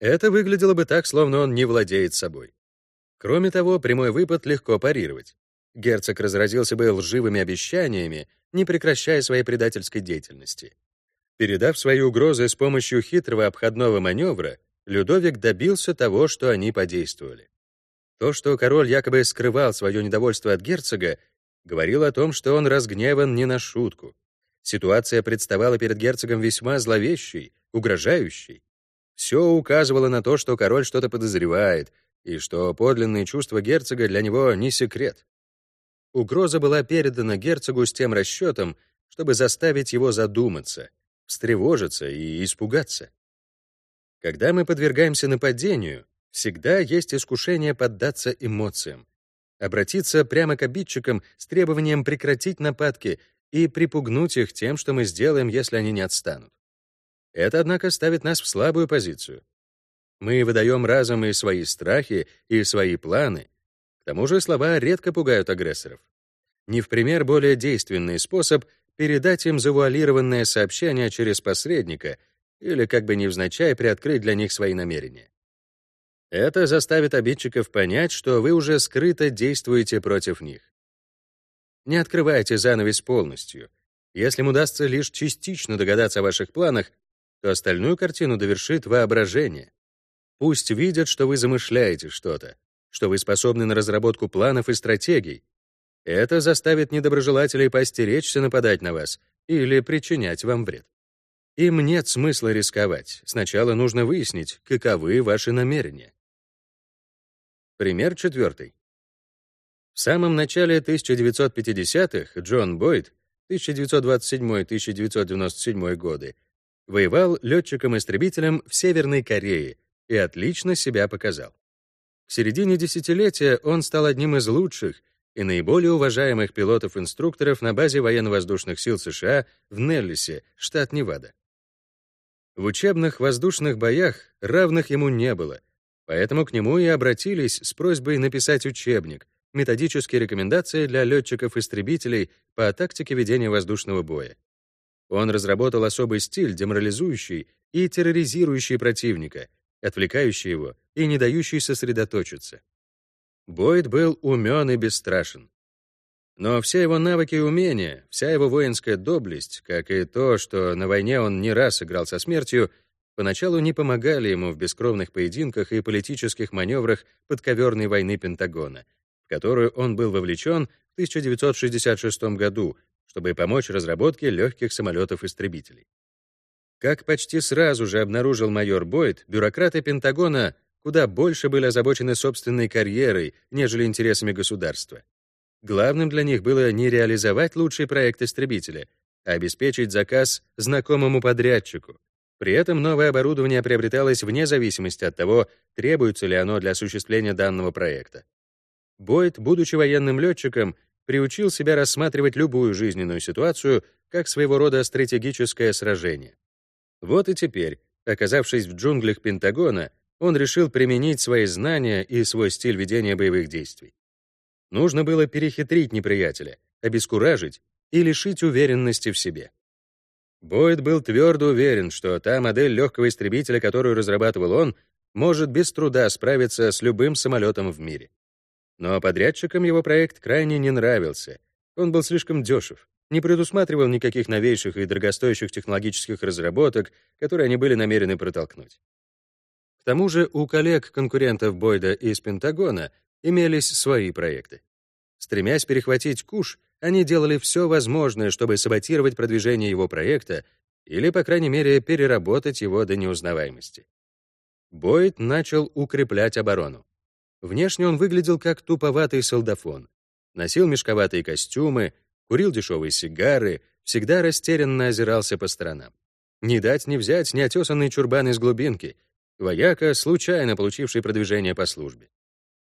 S1: это выглядело бы так, словно он не владеет собой. Кроме того, прямой выпад легко парировать. Герцог разразился бы лживыми обещаниями, не прекращая своей предательской деятельности. Передав свои угрозы с помощью хитрого обходного маневра, Людовик добился того, что они подействовали. То, что король якобы скрывал свое недовольство от герцога, говорило о том, что он разгневан не на шутку. Ситуация представала перед герцогом весьма зловещей, угрожающей. Все указывало на то, что король что-то подозревает, и что подлинные чувства герцога для него не секрет. Угроза была передана герцогу с тем расчетом, чтобы заставить его задуматься, встревожиться и испугаться. Когда мы подвергаемся нападению, всегда есть искушение поддаться эмоциям, обратиться прямо к обидчикам с требованием прекратить нападки и припугнуть их тем, что мы сделаем, если они не отстанут. Это, однако, ставит нас в слабую позицию. Мы выдаем разом и свои страхи, и свои планы. Тому же слова редко пугают агрессоров. Не в пример более действенный способ передать им завуалированное сообщение через посредника или как бы невзначай приоткрыть для них свои намерения. Это заставит обидчиков понять, что вы уже скрыто действуете против них. Не открывайте занавес полностью. Если им удастся лишь частично догадаться о ваших планах, то остальную картину довершит воображение. Пусть видят, что вы замышляете что-то, что вы способны на разработку планов и стратегий. Это заставит недоброжелателей постеречься нападать на вас или причинять вам вред. Им нет смысла рисковать. Сначала нужно выяснить, каковы ваши намерения. Пример четвертый. В самом начале 1950-х Джон Бойд, 1927-1997 годы, воевал летчиком-истребителем в Северной Корее и отлично себя показал. К середине десятилетия он стал одним из лучших и наиболее уважаемых пилотов-инструкторов на базе военно-воздушных сил США в Неллисе, штат Невада. В учебных воздушных боях равных ему не было — Поэтому к нему и обратились с просьбой написать учебник, методические рекомендации для летчиков-истребителей по тактике ведения воздушного боя. Он разработал особый стиль, деморализующий и терроризирующий противника, отвлекающий его и не дающий сосредоточиться. Бойд был умен и бесстрашен. Но все его навыки и умения, вся его воинская доблесть, как и то, что на войне он не раз играл со смертью, поначалу не помогали ему в бескровных поединках и политических маневрах подковерной войны Пентагона, в которую он был вовлечен в 1966 году, чтобы помочь разработке легких самолетов-истребителей. Как почти сразу же обнаружил майор Бойд, бюрократы Пентагона куда больше были озабочены собственной карьерой, нежели интересами государства. Главным для них было не реализовать лучший проект истребителя, а обеспечить заказ знакомому подрядчику, при этом новое оборудование приобреталось вне зависимости от того, требуется ли оно для осуществления данного проекта. Бойд, будучи военным летчиком, приучил себя рассматривать любую жизненную ситуацию как своего рода стратегическое сражение. Вот и теперь, оказавшись в джунглях Пентагона, он решил применить свои знания и свой стиль ведения боевых действий. Нужно было перехитрить неприятеля, обескуражить и лишить уверенности в себе. Бойд был твердо уверен, что та модель легкого истребителя, которую разрабатывал он, может без труда справиться с любым самолетом в мире. Но подрядчикам его проект крайне не нравился. Он был слишком дешев, не предусматривал никаких новейших и дорогостоящих технологических разработок, которые они были намерены протолкнуть. К тому же у коллег-конкурентов Бойда из Пентагона имелись свои проекты. Стремясь перехватить куш, они делали все возможное, чтобы саботировать продвижение его проекта или, по крайней мере, переработать его до неузнаваемости. Бойд начал укреплять оборону. Внешне он выглядел как туповатый солдафон. Носил мешковатые костюмы, курил дешевые сигары, всегда растерянно озирался по сторонам. Не дать не взять неотесанный чурбан из глубинки, вояка, случайно получивший продвижение по службе.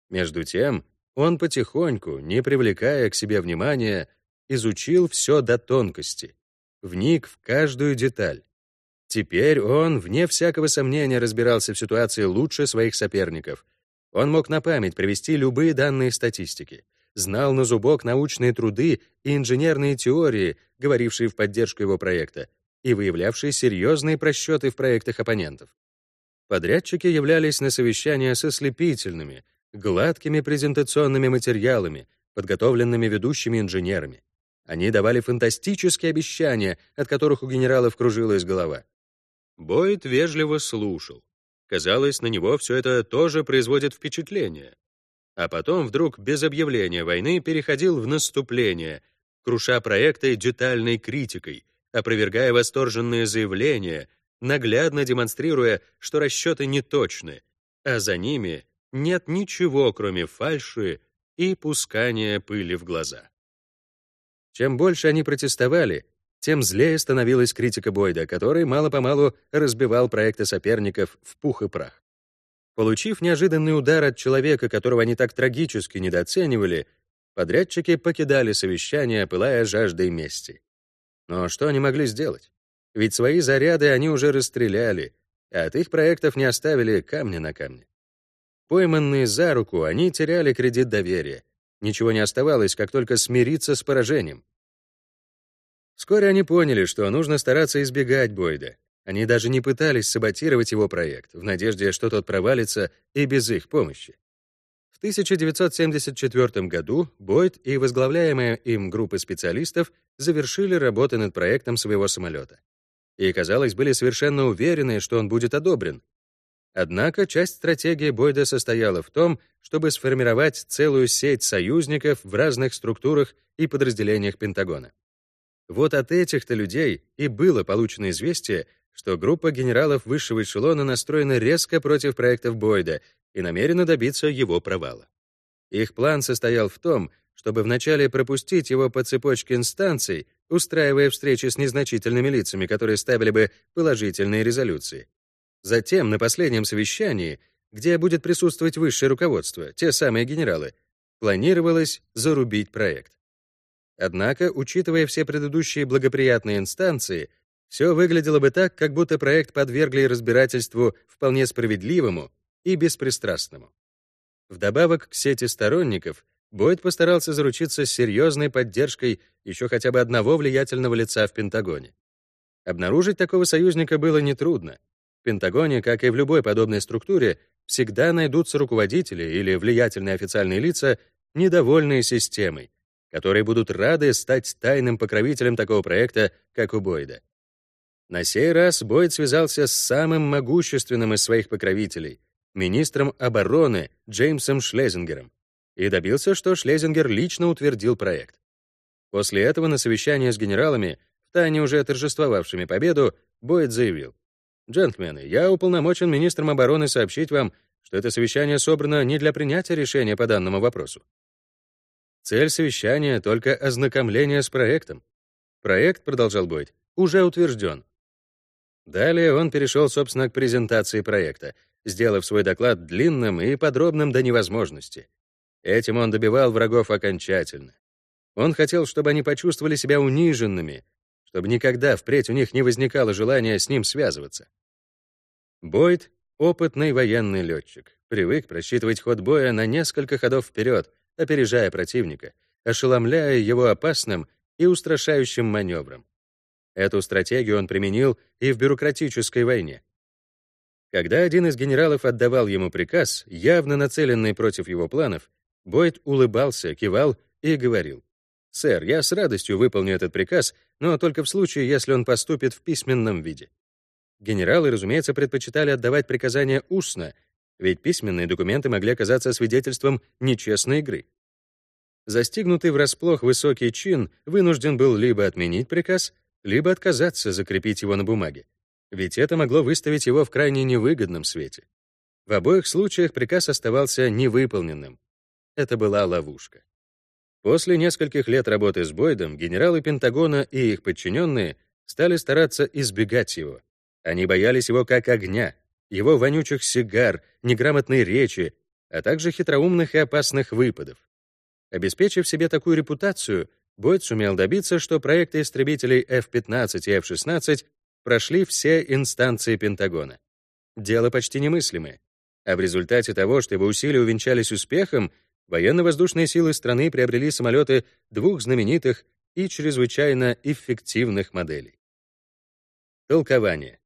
S1: Между тем, он потихоньку, не привлекая к себе внимания, изучил все до тонкости, вник в каждую деталь. Теперь он, вне всякого сомнения, разбирался в ситуации лучше своих соперников. Он мог на память привести любые данные статистики, знал на зубок научные труды и инженерные теории, говорившие в поддержку его проекта, и выявлявшие серьезные просчеты в проектах оппонентов. Подрядчики являлись на совещания со слепительными, гладкими презентационными материалами, подготовленными ведущими инженерами. Они давали фантастические обещания, от которых у генералов кружилась голова. Бойд вежливо слушал. Казалось, на него все это тоже производит впечатление. А потом вдруг без объявления войны переходил в наступление, круша проекты детальной критикой, опровергая восторженные заявления, наглядно демонстрируя, что расчеты неточны, а за ними нет ничего, кроме фальши и пускания пыли в глаза. Чем больше они протестовали, тем злее становилась критика Бойда, который мало-помалу разбивал проекты соперников в пух и прах. Получив неожиданный удар от человека, которого они так трагически недооценивали, подрядчики покидали совещание, пылая жаждой мести. Но что они могли сделать? Ведь свои заряды они уже расстреляли, а от их проектов не оставили камня на камне. Пойманные за руку, они теряли кредит доверия. Ничего не оставалось, как только смириться с поражением. Вскоре они поняли, что нужно стараться избегать Бойда. Они даже не пытались саботировать его проект, в надежде, что тот провалится и без их помощи. В 1974 году Бойд и возглавляемая им группа специалистов завершили работы над проектом своего самолета. И, казалось, были совершенно уверены, что он будет одобрен. Однако часть стратегии Бойда состояла в том, чтобы сформировать целую сеть союзников в разных структурах и подразделениях Пентагона. Вот от этих-то людей и было получено известие, что группа генералов высшего эшелона настроена резко против проектов Бойда и намерена добиться его провала. Их план состоял в том, чтобы вначале пропустить его по цепочке инстанций, устраивая встречи с незначительными лицами, которые ставили бы положительные резолюции. Затем, на последнем совещании, где будет присутствовать высшее руководство, те самые генералы, планировалось зарубить проект. Однако, учитывая все предыдущие благоприятные инстанции, все выглядело бы так, как будто проект подвергли разбирательству вполне справедливому и беспристрастному. Вдобавок к сети сторонников, Бойд постарался заручиться серьезной поддержкой еще хотя бы одного влиятельного лица в Пентагоне. Обнаружить такого союзника было нетрудно. В Пентагоне, как и в любой подобной структуре, всегда найдутся руководители или влиятельные официальные лица, недовольные системой, которые будут рады стать тайным покровителем такого проекта, как у Бойда. На сей раз Бойд связался с самым могущественным из своих покровителей, министром обороны Джеймсом Шлезингером, и добился, что Шлезингер лично утвердил проект. После этого на совещании с генералами, втайне уже торжествовавшими победу, Бойд заявил, «Джентльмены, я уполномочен министром обороны сообщить вам, что это совещание собрано не для принятия решения по данному вопросу. Цель совещания — только ознакомление с проектом. Проект, продолжал Бойд, уже утвержден. Далее он перешел, собственно, к презентации проекта, сделав свой доклад длинным и подробным до невозможности. Этим он добивал врагов окончательно. Он хотел, чтобы они почувствовали себя униженными, чтобы никогда впредь у них не возникало желания с ним связываться. Бойд — опытный военный летчик, привык просчитывать ход боя на несколько ходов вперед, опережая противника, ошеломляя его опасным и устрашающим маневром. Эту стратегию он применил и в бюрократической войне. Когда один из генералов отдавал ему приказ, явно нацеленный против его планов, Бойд улыбался, кивал и говорил, «Сэр, я с радостью выполню этот приказ, но только в случае, если он поступит в письменном виде». Генералы, разумеется, предпочитали отдавать приказания устно, ведь письменные документы могли оказаться свидетельством нечестной игры. Застигнутый врасплох высокий чин вынужден был либо отменить приказ, либо отказаться закрепить его на бумаге, ведь это могло выставить его в крайне невыгодном свете. В обоих случаях приказ оставался невыполненным. Это была ловушка. После нескольких лет работы с Бойдом генералы Пентагона и их подчиненные стали стараться избегать его. Они боялись его как огня, его вонючих сигар, неграмотной речи, а также хитроумных и опасных выпадов. Обеспечив себе такую репутацию, Бойд сумел добиться, что проекты истребителей F-15 и F-16 прошли все инстанции Пентагона. Дело почти немыслимое. А в результате того, что его усилия увенчались успехом, военно-воздушные силы страны приобрели самолеты двух знаменитых и чрезвычайно эффективных моделей. Толкование.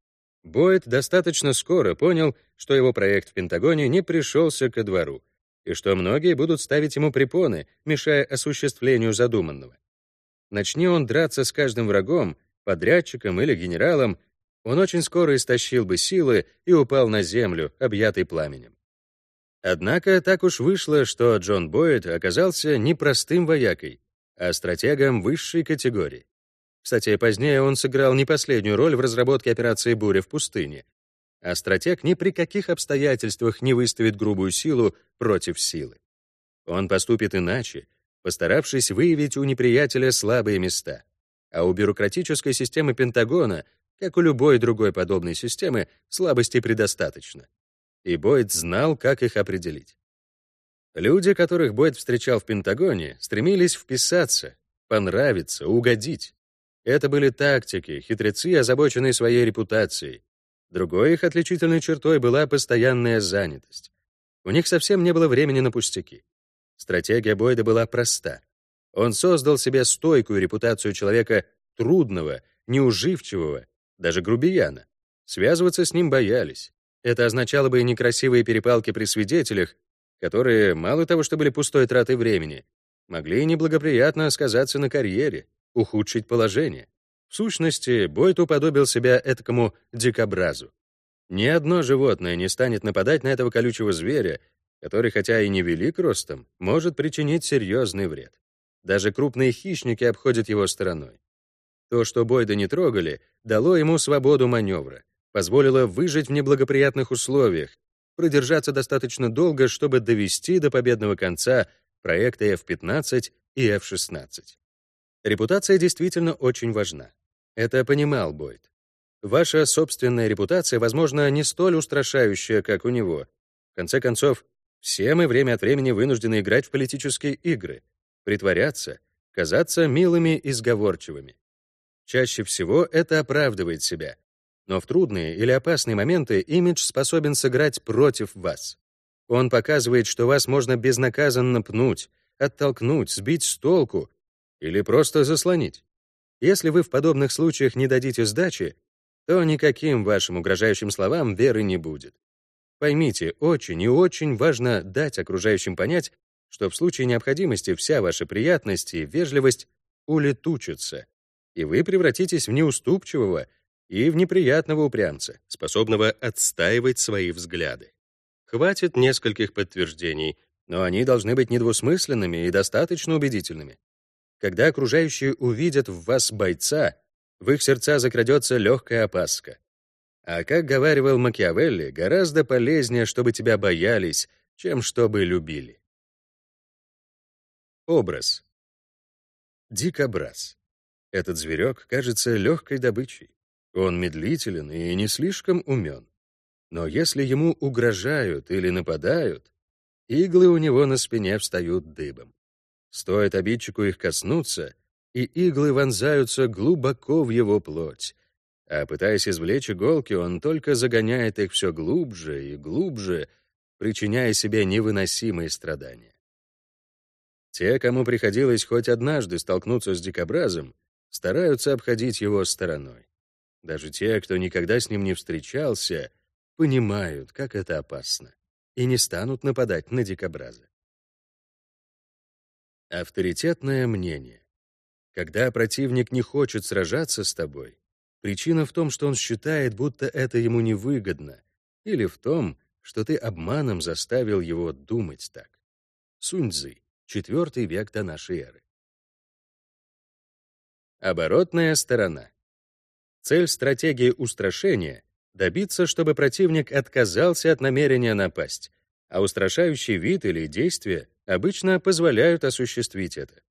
S1: Бойд достаточно скоро понял, что его проект в Пентагоне не пришелся ко двору, и что многие будут ставить ему препоны, мешая осуществлению задуманного. Начни он драться с каждым врагом, подрядчиком или генералом, он очень скоро истощил бы силы и упал на землю, объятый пламенем. Однако так уж вышло, что Джон Бойд оказался не простым воякой, а стратегом высшей категории. Кстати, позднее он сыграл не последнюю роль в разработке операции «Буря в пустыне», а стратег ни при каких обстоятельствах не выставит грубую силу против силы. Он поступит иначе, постаравшись выявить у неприятеля слабые места. А у бюрократической системы Пентагона, как у любой другой подобной системы, слабостей предостаточно и Бойд знал, как их определить. Люди, которых Бойд встречал в Пентагоне, стремились вписаться, понравиться, угодить. Это были тактики, хитрецы, озабоченные своей репутацией. Другой их отличительной чертой была постоянная занятость. У них совсем не было времени на пустяки. Стратегия Бойда была проста. Он создал себе стойкую репутацию человека трудного, неуживчивого, даже грубияна. Связываться с ним боялись. Это означало бы некрасивые перепалки при свидетелях, которые, мало того, что были пустой тратой времени, могли неблагоприятно сказаться на карьере, ухудшить положение. В сущности, Бойт уподобил себя этакому дикобразу. Ни одно животное не станет нападать на этого колючего зверя, который, хотя и не велик ростом, может причинить серьезный вред. Даже крупные хищники обходят его стороной. То, что Бойда не трогали, дало ему свободу маневра позволило выжить в неблагоприятных условиях, продержаться достаточно долго, чтобы довести до победного конца проекты F-15 и F-16. Репутация действительно очень важна. Это понимал Бойд. Ваша собственная репутация, возможно, не столь устрашающая, как у него. В конце концов, все мы время от времени вынуждены играть в политические игры, притворяться, казаться милыми и сговорчивыми. Чаще всего это оправдывает себя, но в трудные или опасные моменты имидж способен сыграть против вас. Он показывает, что вас можно безнаказанно пнуть, оттолкнуть, сбить с толку или просто заслонить. Если вы в подобных случаях не дадите сдачи, то никаким вашим угрожающим словам веры не будет. Поймите, очень и очень важно дать окружающим понять, что в случае необходимости вся ваша приятность и вежливость улетучатся, и вы превратитесь в неуступчивого, и в неприятного упрямца, способного отстаивать свои взгляды. Хватит нескольких подтверждений, но они должны быть недвусмысленными и достаточно убедительными. Когда окружающие увидят в вас бойца, в их сердца закрадется легкая опаска. А как говаривал Макиавелли, гораздо полезнее, чтобы тебя боялись, чем чтобы любили. Образ. Дикобраз. Этот зверек кажется легкой добычей. Он медлителен и не слишком умен. Но если ему угрожают или нападают, иглы у него на спине встают дыбом. Стоит обидчику их коснуться, и иглы вонзаются глубоко в его плоть, а пытаясь извлечь иголки, он только загоняет их все глубже и глубже, причиняя себе невыносимые страдания. Те, кому приходилось хоть однажды столкнуться с дикобразом, стараются обходить его стороной. Даже те, кто никогда с ним не встречался, понимают, как это опасно, и не станут нападать на дикобраза. Авторитетное мнение. Когда противник не хочет сражаться с тобой, причина в том, что он считает, будто это ему невыгодно, или в том, что ты обманом заставил его думать так. Суньцзы, IV век до нашей эры. Оборотная сторона. Цель стратегии устрашения — добиться, чтобы противник отказался от намерения напасть, а устрашающий вид или действия обычно позволяют осуществить это.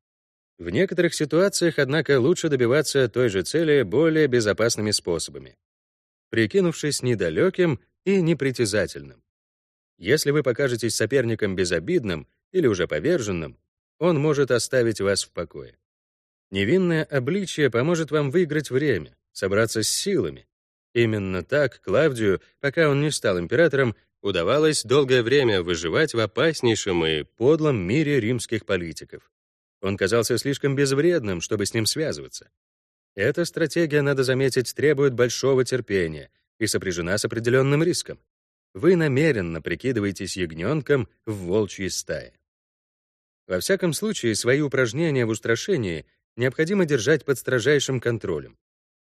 S1: В некоторых ситуациях, однако, лучше добиваться той же цели более безопасными способами, прикинувшись недалеким и непритязательным. Если вы покажетесь соперником безобидным или уже поверженным, он может оставить вас в покое. Невинное обличие поможет вам выиграть время, собраться с силами. Именно так Клавдию, пока он не стал императором, удавалось долгое время выживать в опаснейшем и подлом мире римских политиков. Он казался слишком безвредным, чтобы с ним связываться. Эта стратегия, надо заметить, требует большого терпения и сопряжена с определенным риском. Вы намеренно прикидываетесь ягненком в волчьей стае. Во всяком случае, свои упражнения в устрашении необходимо держать под строжайшим контролем.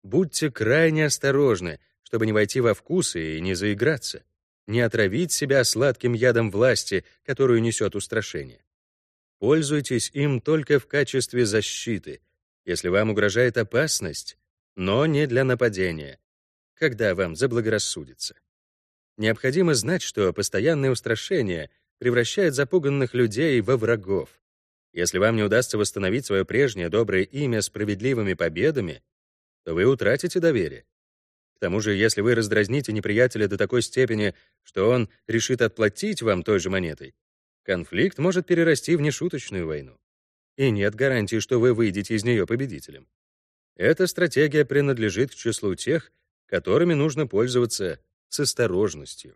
S1: Будьте крайне осторожны, чтобы не войти во вкусы и не заиграться, не отравить себя сладким ядом власти, которую несет устрашение. Пользуйтесь им только в качестве защиты, если вам угрожает опасность, но не для нападения, когда вам заблагорассудится. Необходимо знать, что постоянное устрашение превращает запуганных людей во врагов. Если вам не удастся восстановить свое прежнее доброе имя справедливыми победами, то вы утратите доверие. К тому же, если вы раздразните неприятеля до такой степени, что он решит отплатить вам той же монетой, конфликт может перерасти в нешуточную войну. И нет гарантии, что вы выйдете из нее победителем. Эта стратегия принадлежит к числу тех, которыми нужно пользоваться с осторожностью.